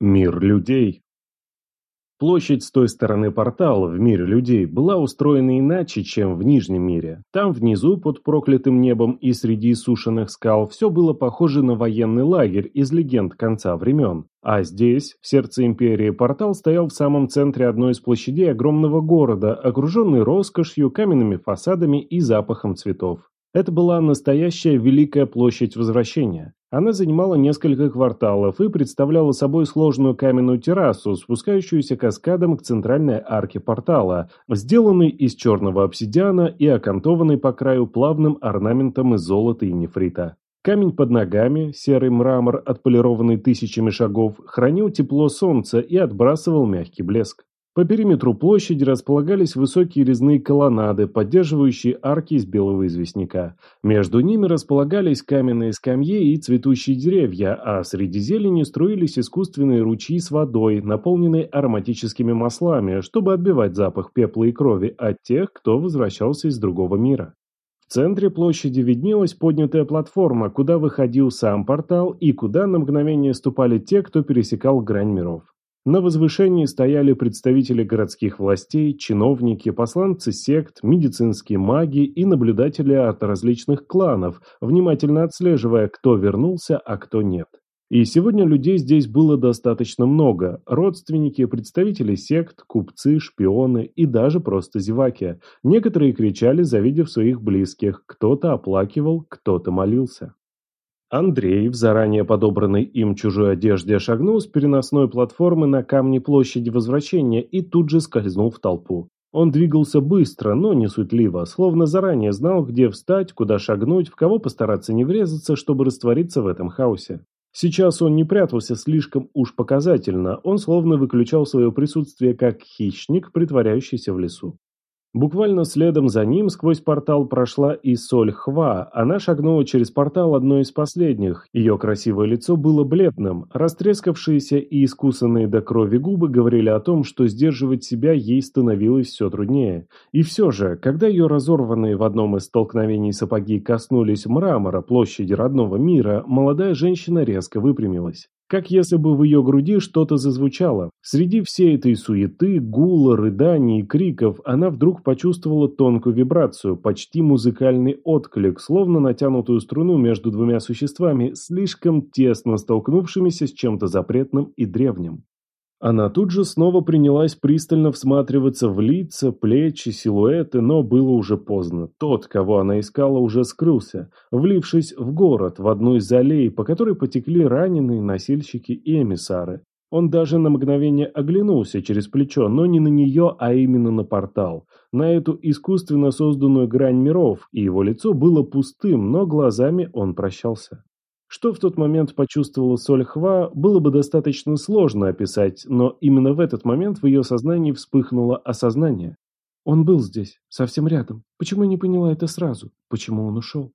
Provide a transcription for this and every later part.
Мир людей. Площадь с той стороны портала в мире людей была устроена иначе, чем в Нижнем мире. Там внизу, под проклятым небом и среди сушеных скал, все было похоже на военный лагерь из легенд конца времен. А здесь, в сердце империи, портал стоял в самом центре одной из площадей огромного города, окруженный роскошью, каменными фасадами и запахом цветов. Это была настоящая Великая площадь Возвращения. Она занимала несколько кварталов и представляла собой сложную каменную террасу, спускающуюся каскадом к центральной арке портала, сделанной из черного обсидиана и окантованной по краю плавным орнаментом из золота и нефрита. Камень под ногами, серый мрамор, отполированный тысячами шагов, хранил тепло солнца и отбрасывал мягкий блеск. По периметру площади располагались высокие резные колоннады, поддерживающие арки из белого известняка. Между ними располагались каменные скамьи и цветущие деревья, а среди зелени струились искусственные ручьи с водой, наполненные ароматическими маслами, чтобы отбивать запах пепла и крови от тех, кто возвращался из другого мира. В центре площади виднелась поднятая платформа, куда выходил сам портал и куда на мгновение ступали те, кто пересекал грань миров. На возвышении стояли представители городских властей, чиновники, посланцы сект, медицинские маги и наблюдатели от различных кланов, внимательно отслеживая, кто вернулся, а кто нет. И сегодня людей здесь было достаточно много. Родственники, представители сект, купцы, шпионы и даже просто зеваки. Некоторые кричали, завидев своих близких, кто-то оплакивал, кто-то молился. Андрей в заранее подобранной им чужой одежде шагнул с переносной платформы на камни площади возвращения и тут же скользнул в толпу. Он двигался быстро, но не суетливо, словно заранее знал, где встать, куда шагнуть, в кого постараться не врезаться, чтобы раствориться в этом хаосе. Сейчас он не прятался слишком уж показательно, он словно выключал свое присутствие как хищник, притворяющийся в лесу. Буквально следом за ним сквозь портал прошла и Соль Хва. Она шагнула через портал одной из последних. Ее красивое лицо было бледным. Растрескавшиеся и искусанные до крови губы говорили о том, что сдерживать себя ей становилось все труднее. И все же, когда ее разорванные в одном из столкновений сапоги коснулись мрамора площади родного мира, молодая женщина резко выпрямилась. Как если бы в ее груди что-то зазвучало. Среди всей этой суеты, гула, рыданий и криков она вдруг почувствовала тонкую вибрацию, почти музыкальный отклик, словно натянутую струну между двумя существами, слишком тесно столкнувшимися с чем-то запретным и древним. Она тут же снова принялась пристально всматриваться в лица, плечи, силуэты, но было уже поздно. Тот, кого она искала, уже скрылся, влившись в город, в одну из аллей, по которой потекли раненые носильщики и эмиссары. Он даже на мгновение оглянулся через плечо, но не на нее, а именно на портал, на эту искусственно созданную грань миров, и его лицо было пустым, но глазами он прощался. Что в тот момент почувствовала Соль Хва, было бы достаточно сложно описать, но именно в этот момент в ее сознании вспыхнуло осознание. Он был здесь, совсем рядом. Почему не поняла это сразу? Почему он ушел?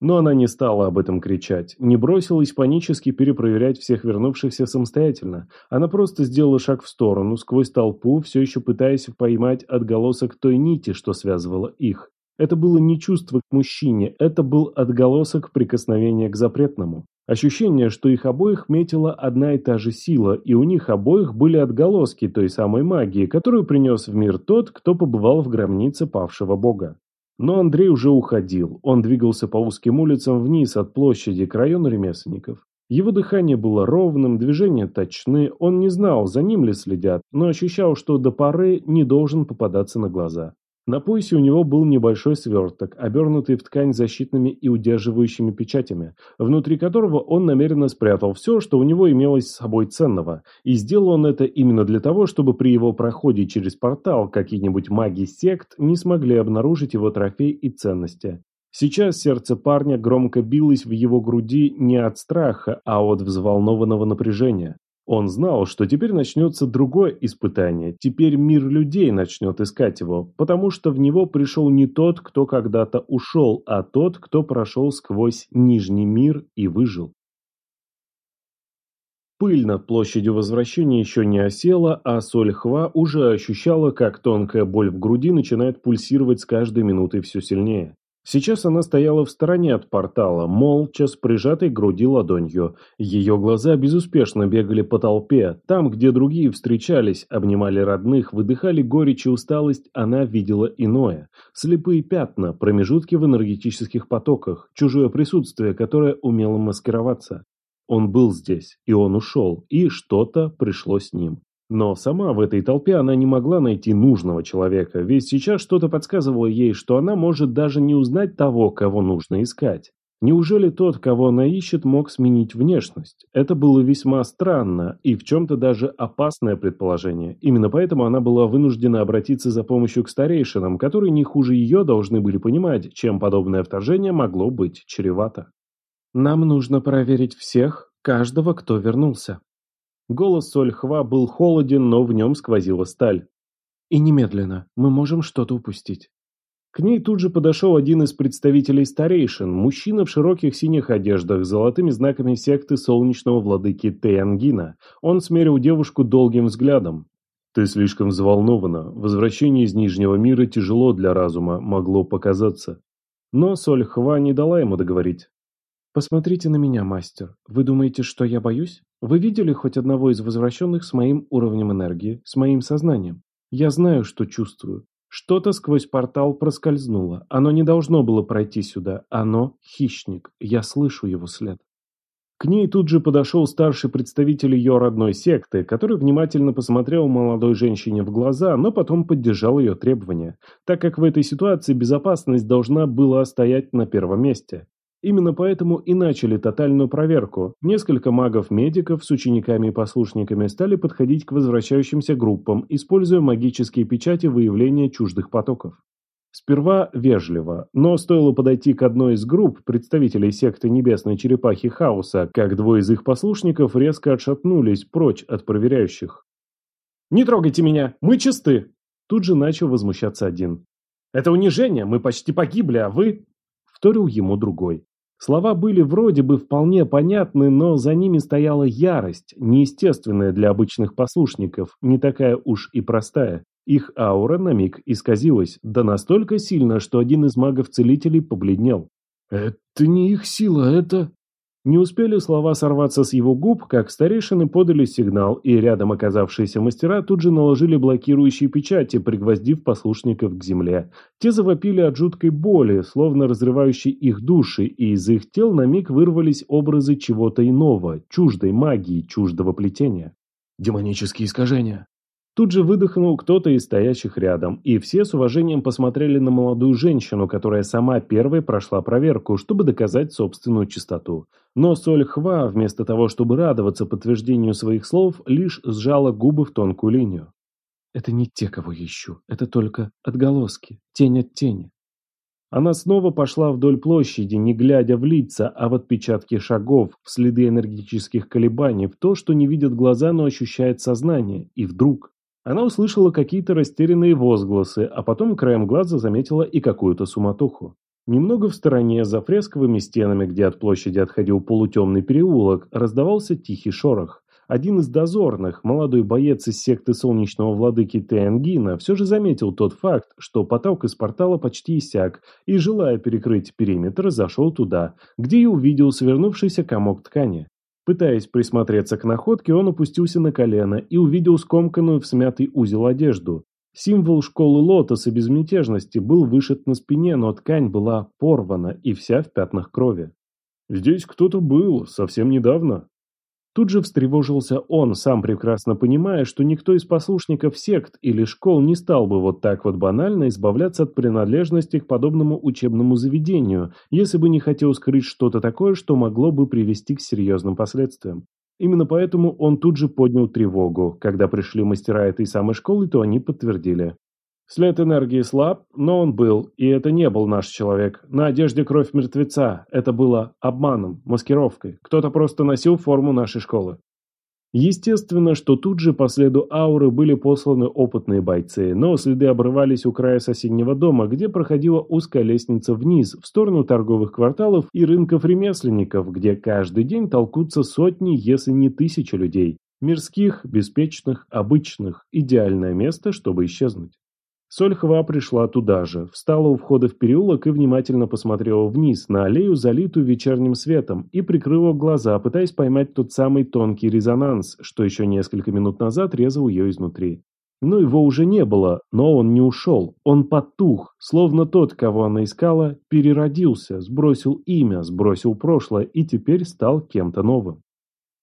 Но она не стала об этом кричать, не бросилась панически перепроверять всех вернувшихся самостоятельно. Она просто сделала шаг в сторону, сквозь толпу, все еще пытаясь поймать отголосок той нити, что связывала их. Это было не чувство к мужчине, это был отголосок прикосновения к запретному. Ощущение, что их обоих метила одна и та же сила, и у них обоих были отголоски той самой магии, которую принес в мир тот, кто побывал в гробнице павшего бога. Но Андрей уже уходил, он двигался по узким улицам вниз от площади к району ремесленников. Его дыхание было ровным, движения точны, он не знал, за ним ли следят, но ощущал, что до поры не должен попадаться на глаза. На поясе у него был небольшой сверток, обернутый в ткань защитными и удерживающими печатями, внутри которого он намеренно спрятал все, что у него имелось с собой ценного. И сделал он это именно для того, чтобы при его проходе через портал какие-нибудь маги сект не смогли обнаружить его трофей и ценности. Сейчас сердце парня громко билось в его груди не от страха, а от взволнованного напряжения. Он знал, что теперь начнется другое испытание, теперь мир людей начнет искать его, потому что в него пришел не тот, кто когда-то ушел, а тот, кто прошел сквозь Нижний мир и выжил. Пыль над площадью возвращения еще не осела, а соль хва уже ощущала, как тонкая боль в груди начинает пульсировать с каждой минутой все сильнее. Сейчас она стояла в стороне от портала, молча, с прижатой к груди ладонью. Ее глаза безуспешно бегали по толпе. Там, где другие встречались, обнимали родных, выдыхали горечь и усталость, она видела иное. Слепые пятна, промежутки в энергетических потоках, чужое присутствие, которое умело маскироваться. Он был здесь, и он ушел, и что-то пришло с ним. Но сама в этой толпе она не могла найти нужного человека, ведь сейчас что-то подсказывало ей, что она может даже не узнать того, кого нужно искать. Неужели тот, кого она ищет, мог сменить внешность? Это было весьма странно и в чем-то даже опасное предположение. Именно поэтому она была вынуждена обратиться за помощью к старейшинам, которые не хуже ее должны были понимать, чем подобное вторжение могло быть чревато. «Нам нужно проверить всех, каждого, кто вернулся», Голос Сольхва был холоден, но в нем сквозила сталь. «И немедленно. Мы можем что-то упустить». К ней тут же подошел один из представителей старейшин, мужчина в широких синих одеждах с золотыми знаками секты солнечного владыки Теянгина. Он смерил девушку долгим взглядом. «Ты слишком взволнована. Возвращение из Нижнего мира тяжело для разума, могло показаться». Но Сольхва не дала ему договорить. «Посмотрите на меня, мастер. Вы думаете, что я боюсь? Вы видели хоть одного из возвращенных с моим уровнем энергии, с моим сознанием? Я знаю, что чувствую. Что-то сквозь портал проскользнуло. Оно не должно было пройти сюда. Оно – хищник. Я слышу его след». К ней тут же подошел старший представитель ее родной секты, который внимательно посмотрел молодой женщине в глаза, но потом поддержал ее требования, так как в этой ситуации безопасность должна была стоять на первом месте. Именно поэтому и начали тотальную проверку. Несколько магов-медиков с учениками и послушниками стали подходить к возвращающимся группам, используя магические печати выявления чуждых потоков. Сперва вежливо, но стоило подойти к одной из групп представителей секты Небесной Черепахи Хаоса, как двое из их послушников резко отшатнулись прочь от проверяющих. «Не трогайте меня! Мы чисты!» Тут же начал возмущаться один. «Это унижение! Мы почти погибли, а вы...» Вторил ему другой. Слова были вроде бы вполне понятны, но за ними стояла ярость, неестественная для обычных послушников, не такая уж и простая. Их аура на миг исказилась, да настолько сильно, что один из магов-целителей побледнел. «Это не их сила, это...» Не успели слова сорваться с его губ, как старейшины подали сигнал, и рядом оказавшиеся мастера тут же наложили блокирующие печати, пригвоздив послушников к земле. Те завопили от жуткой боли, словно разрывающей их души, и из их тел на миг вырвались образы чего-то иного, чуждой магии, чуждого плетения. «Демонические искажения», Тут же выдохнул кто-то из стоящих рядом, и все с уважением посмотрели на молодую женщину, которая сама первой прошла проверку, чтобы доказать собственную чистоту. Но Соль Хва, вместо того, чтобы радоваться подтверждению своих слов, лишь сжала губы в тонкую линию. «Это не те, кого ищу, это только отголоски, тень от тени». Она снова пошла вдоль площади, не глядя в лица, а в отпечатки шагов, в следы энергетических колебаний, в то, что не видят глаза, но ощущает сознание. И вдруг... Она услышала какие-то растерянные возгласы, а потом краем глаза заметила и какую-то суматоху. Немного в стороне, за фресковыми стенами, где от площади отходил полутемный переулок, раздавался тихий шорох. Один из дозорных, молодой боец из секты солнечного владыки Теангина, все же заметил тот факт, что поток из портала почти иссяк, и, желая перекрыть периметр, зашел туда, где и увидел свернувшийся комок ткани. Пытаясь присмотреться к находке, он опустился на колено и увидел скомканную в смятый узел одежду. Символ школы лотоса безмятежности был вышит на спине, но ткань была порвана и вся в пятнах крови. «Здесь кто-то был, совсем недавно», Тут же встревожился он, сам прекрасно понимая, что никто из послушников сект или школ не стал бы вот так вот банально избавляться от принадлежности к подобному учебному заведению, если бы не хотел скрыть что-то такое, что могло бы привести к серьезным последствиям. Именно поэтому он тут же поднял тревогу. Когда пришли мастера этой самой школы, то они подтвердили. След энергии слаб, но он был, и это не был наш человек. На одежде кровь мертвеца. Это было обманом, маскировкой. Кто-то просто носил форму нашей школы. Естественно, что тут же по следу ауры были посланы опытные бойцы, но следы обрывались у края соседнего дома, где проходила узкая лестница вниз, в сторону торговых кварталов и рынков ремесленников, где каждый день толкутся сотни, если не тысячи людей. Мирских, беспечных, обычных. Идеальное место, чтобы исчезнуть. Сольхова пришла туда же, встала у входа в переулок и внимательно посмотрела вниз, на аллею, залитую вечерним светом, и прикрыла глаза, пытаясь поймать тот самый тонкий резонанс, что еще несколько минут назад резал ее изнутри. Но его уже не было, но он не ушел, он потух, словно тот, кого она искала, переродился, сбросил имя, сбросил прошлое и теперь стал кем-то новым.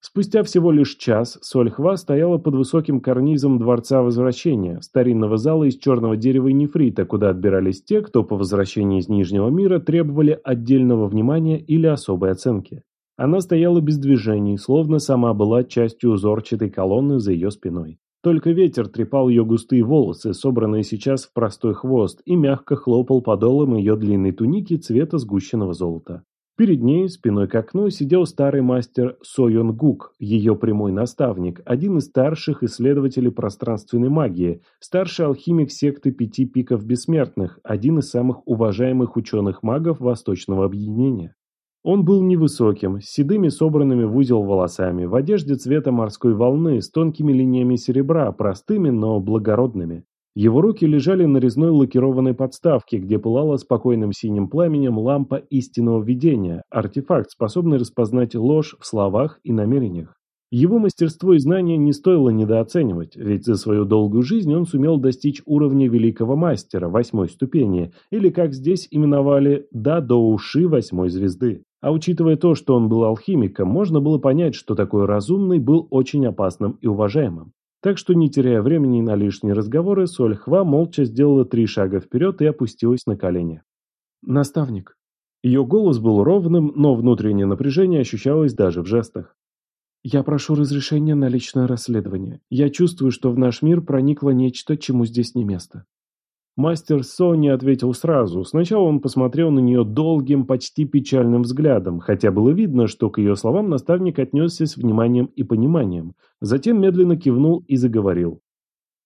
Спустя всего лишь час Сольхва стояла под высоким карнизом Дворца Возвращения, старинного зала из черного дерева и нефрита, куда отбирались те, кто по возвращении из Нижнего мира требовали отдельного внимания или особой оценки. Она стояла без движений, словно сама была частью узорчатой колонны за ее спиной. Только ветер трепал ее густые волосы, собранные сейчас в простой хвост, и мягко хлопал подолом ее длинной туники цвета сгущенного золота. Перед ней, спиной к окну, сидел старый мастер Сойон Гук, ее прямой наставник, один из старших исследователей пространственной магии, старший алхимик секты Пяти Пиков Бессмертных, один из самых уважаемых ученых-магов Восточного Объединения. Он был невысоким, с седыми собранными в узел волосами, в одежде цвета морской волны, с тонкими линиями серебра, простыми, но благородными. Его руки лежали на резной лакированной подставке, где пылала спокойным синим пламенем лампа истинного видения, артефакт, способный распознать ложь в словах и намерениях. Его мастерство и знания не стоило недооценивать, ведь за свою долгую жизнь он сумел достичь уровня великого мастера, восьмой ступени, или, как здесь именовали, да до уши восьмой звезды. А учитывая то, что он был алхимиком, можно было понять, что такой разумный был очень опасным и уважаемым. Так что, не теряя времени на лишние разговоры, Соль Хва молча сделала три шага вперед и опустилась на колени. «Наставник». Ее голос был ровным, но внутреннее напряжение ощущалось даже в жестах. «Я прошу разрешения на личное расследование. Я чувствую, что в наш мир проникло нечто, чему здесь не место. Мастер Со не ответил сразу. Сначала он посмотрел на нее долгим, почти печальным взглядом, хотя было видно, что к ее словам наставник отнесся с вниманием и пониманием. Затем медленно кивнул и заговорил.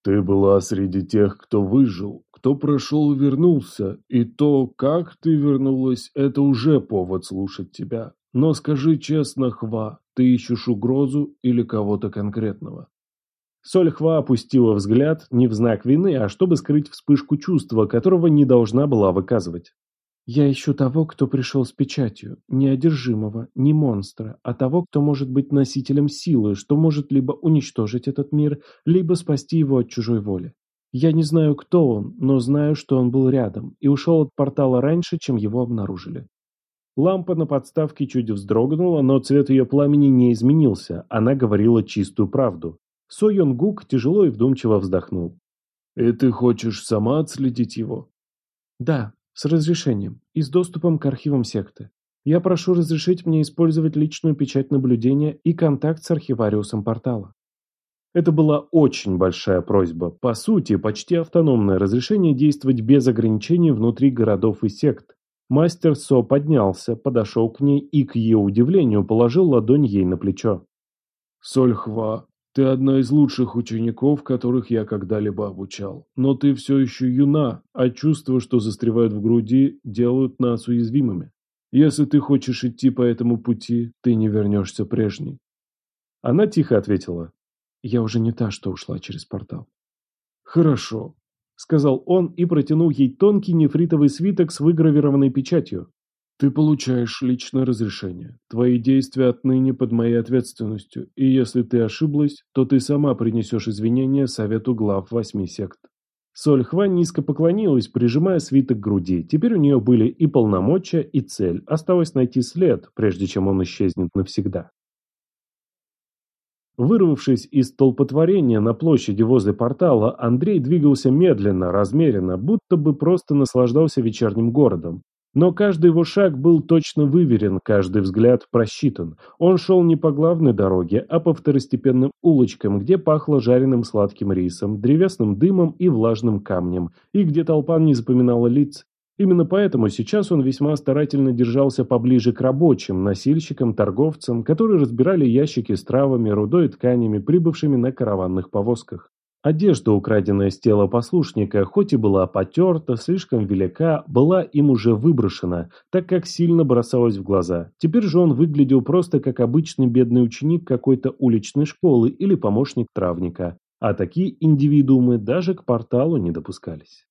«Ты была среди тех, кто выжил, кто прошел и вернулся, и то, как ты вернулась, это уже повод слушать тебя. Но скажи честно, Хва, ты ищешь угрозу или кого-то конкретного?» Сольхва опустила взгляд не в знак вины, а чтобы скрыть вспышку чувства, которого не должна была выказывать. «Я ищу того, кто пришел с печатью, не одержимого, не монстра, а того, кто может быть носителем силы, что может либо уничтожить этот мир, либо спасти его от чужой воли. Я не знаю, кто он, но знаю, что он был рядом и ушел от портала раньше, чем его обнаружили». Лампа на подставке чуть вздрогнула, но цвет ее пламени не изменился, она говорила чистую правду. Со Йонгук тяжело и вдумчиво вздохнул. «И ты хочешь сама отследить его?» «Да, с разрешением и с доступом к архивам секты. Я прошу разрешить мне использовать личную печать наблюдения и контакт с архивариусом портала». Это была очень большая просьба, по сути, почти автономное разрешение действовать без ограничений внутри городов и сект. Мастер Со поднялся, подошел к ней и, к ее удивлению, положил ладонь ей на плечо. «Сольхва, ты одна из лучших учеников, которых я когда-либо обучал. Но ты все еще юна, а чувства, что застревают в груди, делают нас уязвимыми. Если ты хочешь идти по этому пути, ты не вернешься прежней. Она тихо ответила. Я уже не та, что ушла через портал. Хорошо, сказал он и протянул ей тонкий нефритовый свиток с выгравированной печатью. Ты получаешь личное разрешение. Твои действия отныне под моей ответственностью, и если ты ошиблась, то ты сама принесешь извинения совету глав восьми сект. Соль Хван низко поклонилась, прижимая свиток к груди. Теперь у нее были и полномочия, и цель. Осталось найти след, прежде чем он исчезнет навсегда. Вырвавшись из толпотворения на площади возле портала, Андрей двигался медленно, размеренно, будто бы просто наслаждался вечерним городом. Но каждый его шаг был точно выверен, каждый взгляд просчитан. Он шел не по главной дороге, а по второстепенным улочкам, где пахло жареным сладким рисом, древесным дымом и влажным камнем, и где толпа не запоминала лиц. Именно поэтому сейчас он весьма старательно держался поближе к рабочим, носильщикам, торговцам, которые разбирали ящики с травами, рудой и тканями, прибывшими на караванных повозках. Одежда, украденная с тела послушника, хоть и была потерта, слишком велика, была им уже выброшена, так как сильно бросалась в глаза. Теперь же он выглядел просто как обычный бедный ученик какой-то уличной школы или помощник травника. А такие индивидуумы даже к порталу не допускались.